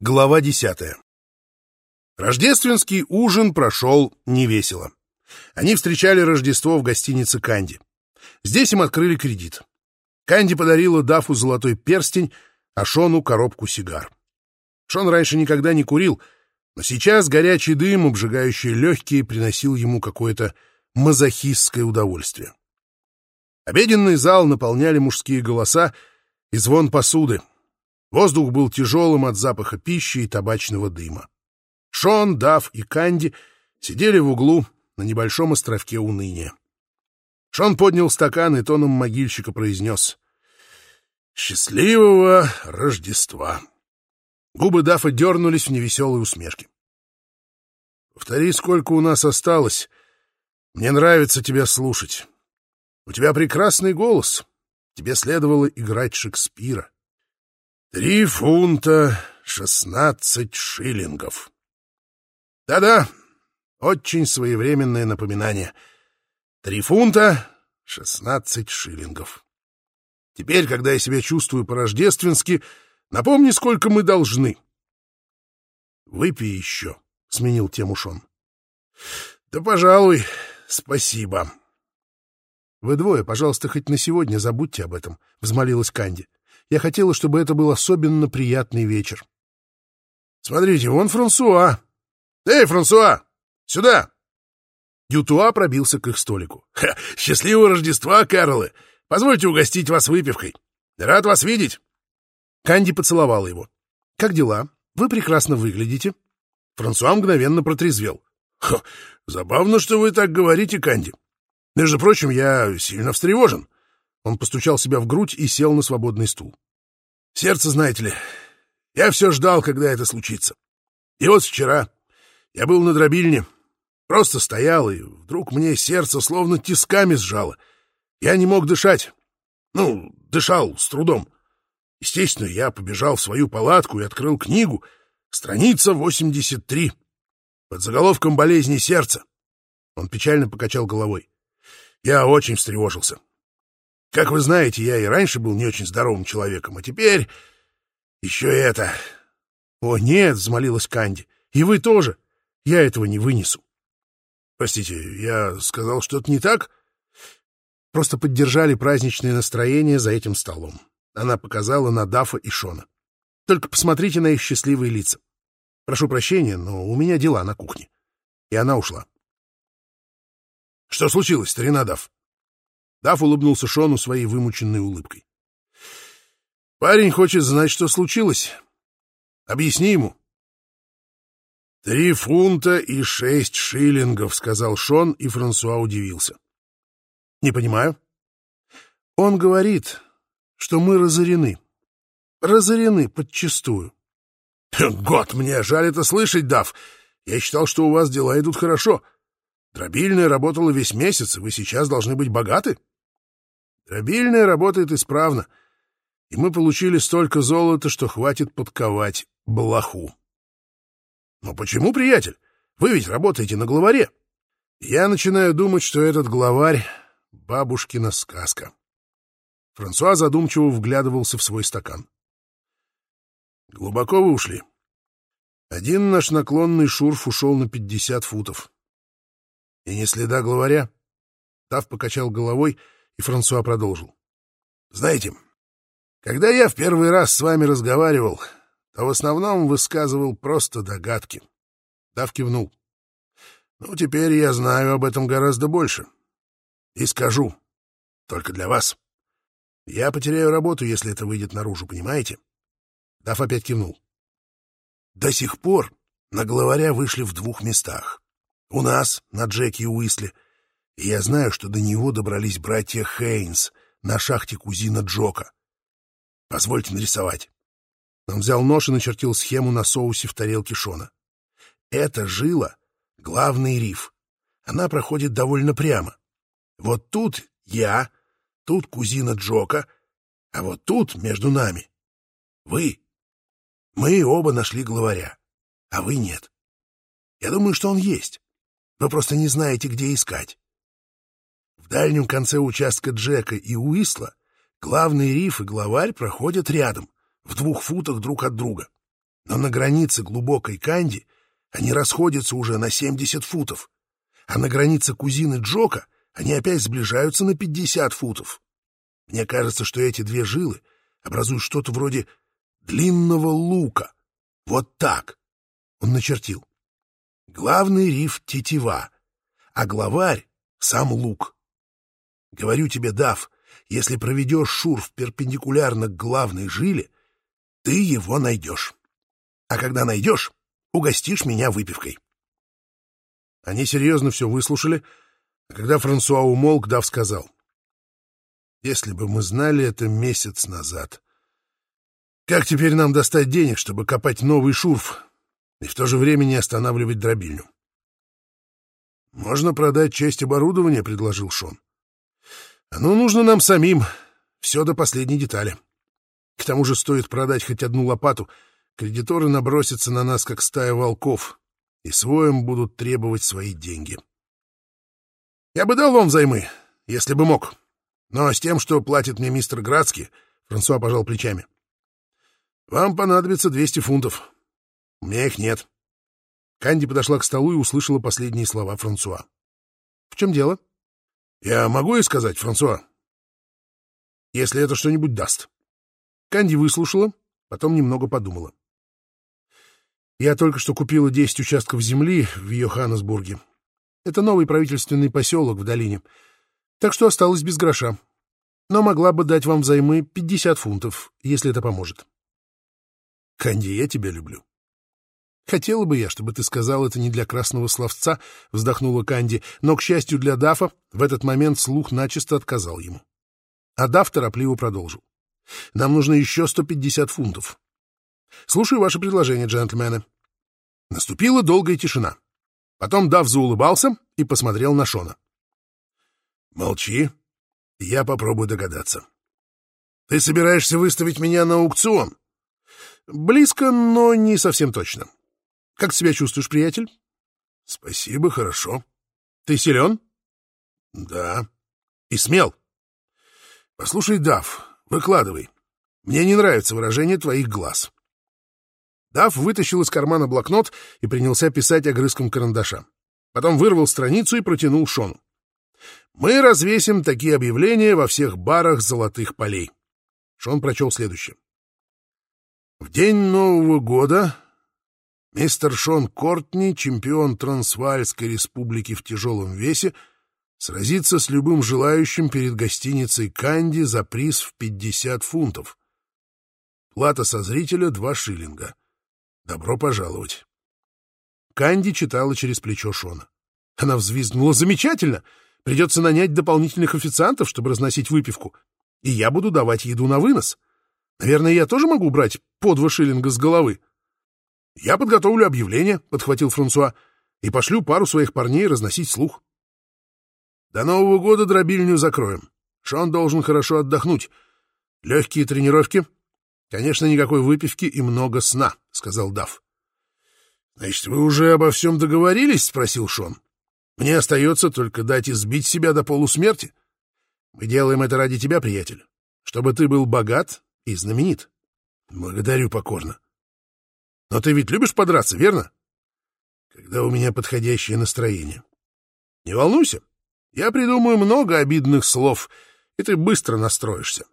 Глава десятая. Рождественский ужин прошел невесело. Они встречали Рождество в гостинице «Канди». Здесь им открыли кредит. Канди подарила Дафу золотой перстень, а Шону коробку сигар. Шон раньше никогда не курил, но сейчас горячий дым, обжигающий легкие, приносил ему какое-то мазохистское удовольствие. Обеденный зал наполняли мужские голоса и звон посуды — Воздух был тяжелым от запаха пищи и табачного дыма. Шон, Дав и Канди сидели в углу на небольшом островке уныния. Шон поднял стакан и тоном могильщика произнес «Счастливого Рождества!» Губы Дафа дернулись в невеселой усмешке. «Повтори, сколько у нас осталось. Мне нравится тебя слушать. У тебя прекрасный голос. Тебе следовало играть Шекспира». Три фунта шестнадцать шиллингов. Да-да, очень своевременное напоминание. Три фунта шестнадцать шиллингов. Теперь, когда я себя чувствую по-рождественски, напомни, сколько мы должны. Выпей еще, — сменил тему Шон. Да, пожалуй, спасибо. Вы двое, пожалуйста, хоть на сегодня забудьте об этом, — взмолилась Канди. Я хотела, чтобы это был особенно приятный вечер. «Смотрите, вон Франсуа! Эй, Франсуа! Сюда!» Дютуа пробился к их столику. Ха, «Счастливого Рождества, Карлы! Позвольте угостить вас выпивкой. Рад вас видеть!» Канди поцеловала его. «Как дела? Вы прекрасно выглядите». Франсуа мгновенно протрезвел. «Забавно, что вы так говорите, Канди. Между прочим, я сильно встревожен. Он постучал себя в грудь и сел на свободный стул. «Сердце, знаете ли, я все ждал, когда это случится. И вот вчера я был на дробильне, просто стоял, и вдруг мне сердце словно тисками сжало. Я не мог дышать. Ну, дышал с трудом. Естественно, я побежал в свою палатку и открыл книгу, страница 83, под заголовком «Болезни сердца». Он печально покачал головой. Я очень встревожился. Как вы знаете, я и раньше был не очень здоровым человеком, а теперь еще это. — О, нет, — взмолилась Канди, — и вы тоже. Я этого не вынесу. — Простите, я сказал что-то не так? Просто поддержали праздничное настроение за этим столом. Она показала на Дафа и Шона. Только посмотрите на их счастливые лица. Прошу прощения, но у меня дела на кухне. И она ушла. — Что случилось, старина Даф? Даф улыбнулся Шону своей вымученной улыбкой. «Парень хочет знать, что случилось. Объясни ему». «Три фунта и шесть шиллингов», — сказал Шон, и Франсуа удивился. «Не понимаю». «Он говорит, что мы разорены. Разорены подчистую». «Год, мне жаль это слышать, Дав. Я считал, что у вас дела идут хорошо. Дробильная работала весь месяц, и вы сейчас должны быть богаты». Дробильная работает исправно, и мы получили столько золота, что хватит подковать блоху. Но почему, приятель? Вы ведь работаете на главаре. Я начинаю думать, что этот главарь — бабушкина сказка. Франсуа задумчиво вглядывался в свой стакан. Глубоко вы ушли. Один наш наклонный шурф ушел на пятьдесят футов. И не следа главаря. Тав покачал головой — и Франсуа продолжил. «Знаете, когда я в первый раз с вами разговаривал, то в основном высказывал просто догадки». Дав кивнул. «Ну, теперь я знаю об этом гораздо больше. И скажу. Только для вас. Я потеряю работу, если это выйдет наружу, понимаете?» Дав опять кивнул. «До сих пор на главаря вышли в двух местах. У нас, на Джеки и Уисле — и я знаю, что до него добрались братья Хейнс на шахте кузина Джока. Позвольте нарисовать. Он взял нож и начертил схему на соусе в тарелке Шона. Это жила — главный риф. Она проходит довольно прямо. Вот тут я, тут кузина Джока, а вот тут между нами вы. Мы оба нашли главаря, а вы нет. Я думаю, что он есть. Вы просто не знаете, где искать. В дальнем конце участка Джека и Уисла главный риф и главарь проходят рядом, в двух футах друг от друга. Но на границе глубокой Канди они расходятся уже на 70 футов, а на границе кузины Джока они опять сближаются на 50 футов. Мне кажется, что эти две жилы образуют что-то вроде длинного лука. Вот так. Он начертил. Главный риф — тетива, а главарь — сам лук. Говорю тебе, Дав, если проведешь шурф перпендикулярно к главной жиле, ты его найдешь. А когда найдешь, угостишь меня выпивкой. Они серьезно все выслушали, а когда Франсуа умолк, Дав сказал. Если бы мы знали это месяц назад. Как теперь нам достать денег, чтобы копать новый шурф и в то же время не останавливать дробильню? «Можно продать часть оборудования», — предложил Шон. «Оно нужно нам самим, все до последней детали. К тому же стоит продать хоть одну лопату, кредиторы набросятся на нас, как стая волков, и своим будут требовать свои деньги. Я бы дал вам взаймы, если бы мог, но с тем, что платит мне мистер Градский, Франсуа пожал плечами. Вам понадобится 200 фунтов. У меня их нет. Канди подошла к столу и услышала последние слова Франсуа. — В чем дело? — Я могу ей сказать, Франсуа? — Если это что-нибудь даст. Канди выслушала, потом немного подумала. — Я только что купила 10 участков земли в Йоханнесбурге. Это новый правительственный поселок в долине, так что осталось без гроша. Но могла бы дать вам взаймы 50 фунтов, если это поможет. — Канди, я тебя люблю. «Хотела бы я, чтобы ты сказал это не для красного словца», — вздохнула Канди, но, к счастью для Дафа, в этот момент слух начисто отказал ему. А Даф торопливо продолжил. «Нам нужно еще 150 фунтов. Слушаю ваше предложение, джентльмены». Наступила долгая тишина. Потом Даф заулыбался и посмотрел на Шона. «Молчи, я попробую догадаться. Ты собираешься выставить меня на аукцион?» «Близко, но не совсем точно. Как себя чувствуешь, приятель? — Спасибо, хорошо. — Ты силен? — Да. — И смел? — Послушай, Дав, выкладывай. Мне не нравится выражение твоих глаз. Дав вытащил из кармана блокнот и принялся писать огрызком карандаша. Потом вырвал страницу и протянул Шону. «Мы развесим такие объявления во всех барах золотых полей». Шон прочел следующее. «В день Нового года Мистер Шон Кортни, чемпион Трансвальской республики в тяжелом весе, сразится с любым желающим перед гостиницей «Канди» за приз в 50 фунтов. Плата со зрителя — два шиллинга. Добро пожаловать. Канди читала через плечо Шона. Она взвизгнула. «Замечательно! Придется нанять дополнительных официантов, чтобы разносить выпивку. И я буду давать еду на вынос. Наверное, я тоже могу брать по два шиллинга с головы?» «Я подготовлю объявление», — подхватил Франсуа, «и пошлю пару своих парней разносить слух». «До Нового года дробильню закроем. Шон должен хорошо отдохнуть. Легкие тренировки. Конечно, никакой выпивки и много сна», — сказал Дав. «Значит, вы уже обо всем договорились?» — спросил Шон. «Мне остается только дать избить себя до полусмерти. Мы делаем это ради тебя, приятель, чтобы ты был богат и знаменит». «Благодарю покорно. Но ты ведь любишь подраться, верно? Когда у меня подходящее настроение. Не волнуйся, я придумаю много обидных слов, и ты быстро настроишься.